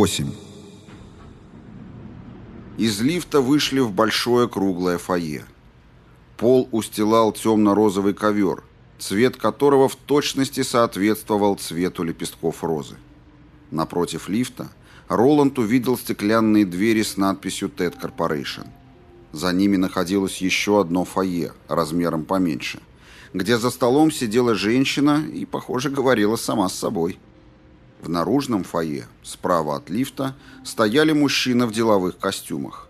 8. Из лифта вышли в большое круглое фойе. Пол устилал темно-розовый ковер, цвет которого в точности соответствовал цвету лепестков розы. Напротив лифта Роланд увидел стеклянные двери с надписью TED Corporation. За ними находилось еще одно фойе, размером поменьше, где за столом сидела женщина и, похоже, говорила сама с собой. В наружном фойе, справа от лифта, стояли мужчины в деловых костюмах.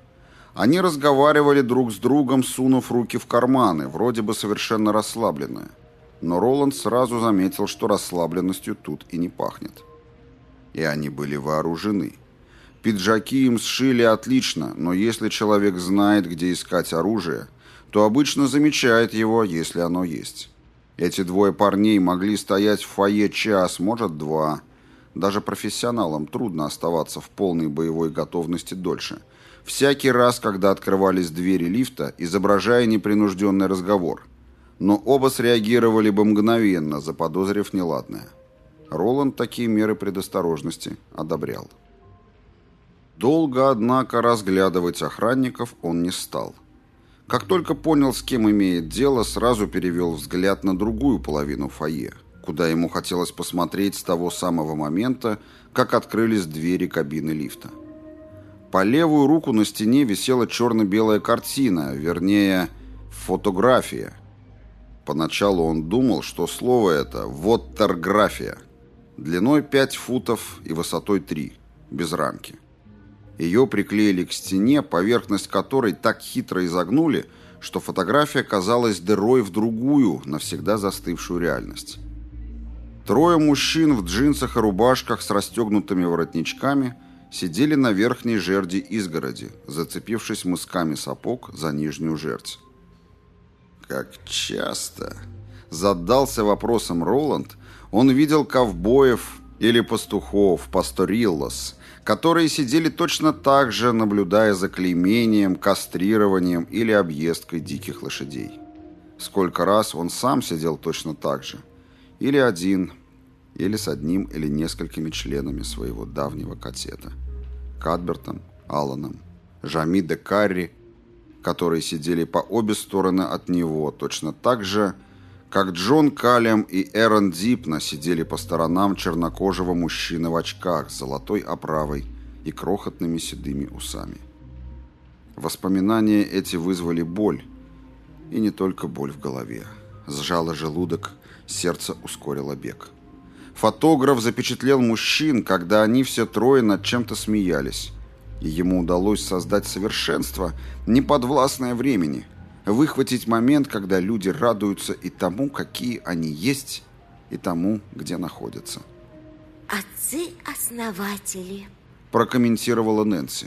Они разговаривали друг с другом, сунув руки в карманы, вроде бы совершенно расслабленные. Но Роланд сразу заметил, что расслабленностью тут и не пахнет. И они были вооружены. Пиджаки им сшили отлично, но если человек знает, где искать оружие, то обычно замечает его, если оно есть. Эти двое парней могли стоять в фойе час, может, два. Даже профессионалам трудно оставаться в полной боевой готовности дольше. Всякий раз, когда открывались двери лифта, изображая непринужденный разговор. Но оба среагировали бы мгновенно, заподозрив неладное. Роланд такие меры предосторожности одобрял. Долго, однако, разглядывать охранников он не стал. Как только понял, с кем имеет дело, сразу перевел взгляд на другую половину фойе, куда ему хотелось посмотреть с того самого момента, как открылись двери кабины лифта. По левую руку на стене висела черно-белая картина, вернее, фотография. Поначалу он думал, что слово это «воттерграфия», длиной 5 футов и высотой 3, без рамки. Ее приклеили к стене, поверхность которой так хитро изогнули, что фотография казалась дырой в другую, навсегда застывшую реальность. Трое мужчин в джинсах и рубашках с расстегнутыми воротничками сидели на верхней жерди изгороди, зацепившись мысками сапог за нижнюю жердь. «Как часто?» – задался вопросом Роланд. Он видел ковбоев или пастухов, пасториллос – которые сидели точно так же, наблюдая за клеймением, кастрированием или объездкой диких лошадей. Сколько раз он сам сидел точно так же. Или один, или с одним или несколькими членами своего давнего катета. Кадбертом, Алланом, Жами де Карри, которые сидели по обе стороны от него, точно так же, как Джон Калем и Эрон Дипна сидели по сторонам чернокожего мужчины в очках с золотой оправой и крохотными седыми усами. Воспоминания эти вызвали боль, и не только боль в голове. Сжало желудок, сердце ускорило бег. Фотограф запечатлел мужчин, когда они все трое над чем-то смеялись, и ему удалось создать совершенство, неподвластное времени – выхватить момент, когда люди радуются и тому, какие они есть, и тому, где находятся. «Отцы-основатели», – прокомментировала Нэнси.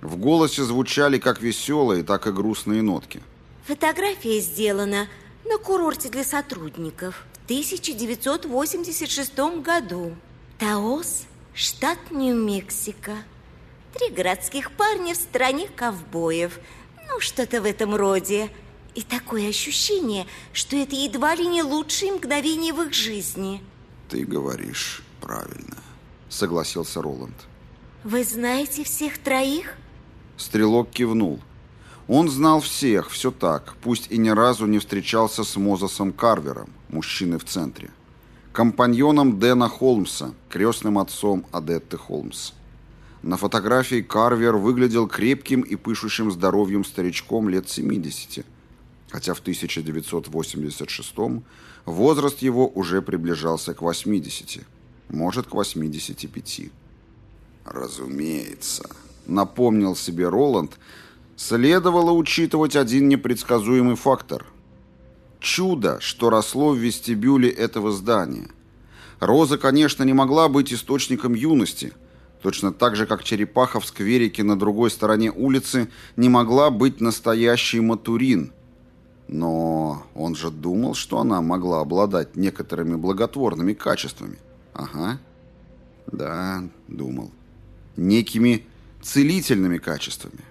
В голосе звучали как веселые, так и грустные нотки. Фотография сделана на курорте для сотрудников в 1986 году. Таос, штат Нью-Мексико. Три городских парня в стране ковбоев – ну, что-то в этом роде. И такое ощущение, что это едва ли не лучшие мгновения в их жизни. Ты говоришь правильно, согласился Роланд. Вы знаете всех троих? Стрелок кивнул. Он знал всех, все так, пусть и ни разу не встречался с Мозесом Карвером, мужчиной в центре. Компаньоном Дэна Холмса, крестным отцом Адетты Холмс. На фотографии Карвер выглядел крепким и пышущим здоровьем старичком лет 70, хотя в 1986 возраст его уже приближался к 80, может, к 85. «Разумеется», — напомнил себе Роланд, следовало учитывать один непредсказуемый фактор. Чудо, что росло в вестибюле этого здания. Роза, конечно, не могла быть источником юности — точно так же, как черепаха в скверике на другой стороне улицы не могла быть настоящей Матурин. Но он же думал, что она могла обладать некоторыми благотворными качествами. Ага. Да, думал. Некими целительными качествами.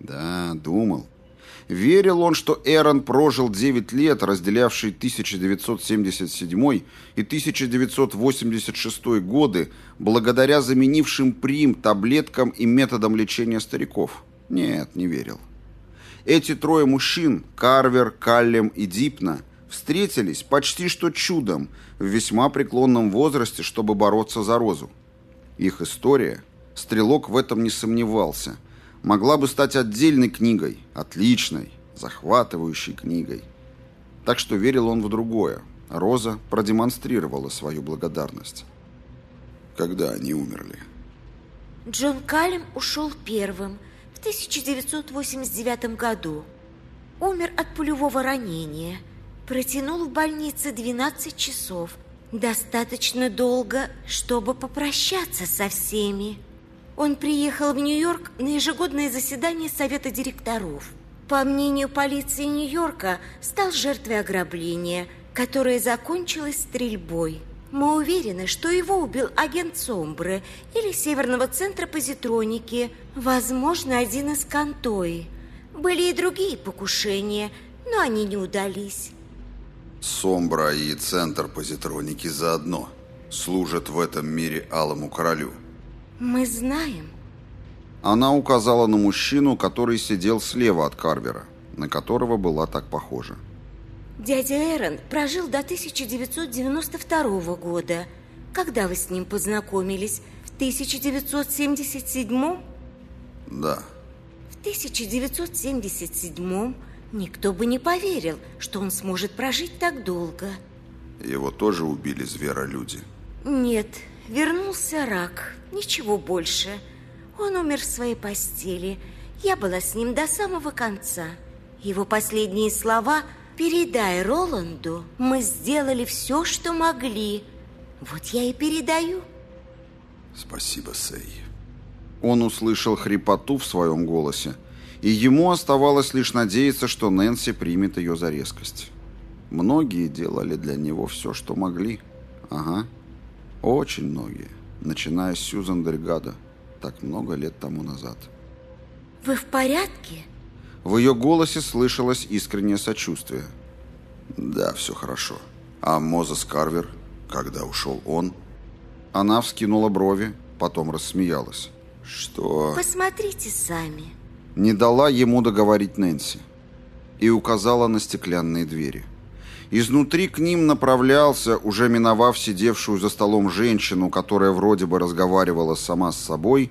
Да, думал. Верил он, что Эрон прожил 9 лет, разделявший 1977 и 1986 годы, благодаря заменившим прим, таблеткам и методам лечения стариков? Нет, не верил. Эти трое мужчин, Карвер, Каллем и Дипна, встретились почти что чудом в весьма преклонном возрасте, чтобы бороться за Розу. Их история, Стрелок в этом не сомневался, могла бы стать отдельной книгой, отличной, захватывающей книгой. Так что верил он в другое. Роза продемонстрировала свою благодарность. Когда они умерли? Джон Каллем ушел первым в 1989 году. Умер от пулевого ранения. Протянул в больнице 12 часов. Достаточно долго, чтобы попрощаться со всеми. Он приехал в Нью-Йорк на ежегодное заседание Совета директоров. По мнению полиции Нью-Йорка, стал жертвой ограбления, которое закончилось стрельбой. Мы уверены, что его убил агент Сомбры или Северного центра позитроники, возможно, один из Кантои. Были и другие покушения, но они не удались. Сомбра и Центр позитроники заодно служат в этом мире Алому Королю. Мы знаем. Она указала на мужчину, который сидел слева от Карвера, на которого была так похожа. Дядя Эрон прожил до 1992 года. Когда вы с ним познакомились? В 1977? Да. В 1977 никто бы не поверил, что он сможет прожить так долго. Его тоже убили зверолюди? Нет, вернулся рак. Ничего больше. Он умер в своей постели. Я была с ним до самого конца. Его последние слова «Передай Роланду, мы сделали все, что могли». Вот я и передаю. Спасибо, Сэй. Он услышал хрипоту в своем голосе, и ему оставалось лишь надеяться, что Нэнси примет ее за резкость. Многие делали для него все, что могли. Ага, очень многие начиная с Сьюзан Дельгадо, так много лет тому назад. «Вы в порядке?» В ее голосе слышалось искреннее сочувствие. «Да, все хорошо. А Мозес Карвер, когда ушел он?» Она вскинула брови, потом рассмеялась. «Что?» «Посмотрите сами». Не дала ему договорить Нэнси и указала на стеклянные двери. Изнутри к ним направлялся, уже миновав сидевшую за столом женщину, которая вроде бы разговаривала сама с собой,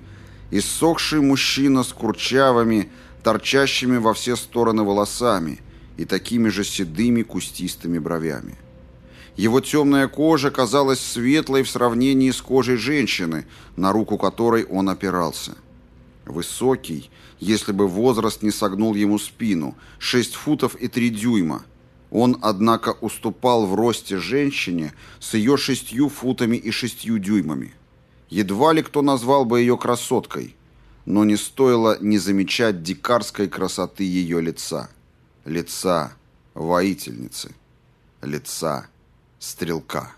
иссохший мужчина с курчавыми, торчащими во все стороны волосами и такими же седыми кустистыми бровями. Его темная кожа казалась светлой в сравнении с кожей женщины, на руку которой он опирался. Высокий, если бы возраст не согнул ему спину, 6 футов и 3 дюйма – он, однако, уступал в росте женщине с ее шестью футами и шестью дюймами. Едва ли кто назвал бы ее красоткой, но не стоило не замечать дикарской красоты ее лица. Лица воительницы. Лица стрелка.